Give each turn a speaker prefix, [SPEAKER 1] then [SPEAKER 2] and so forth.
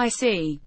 [SPEAKER 1] I see.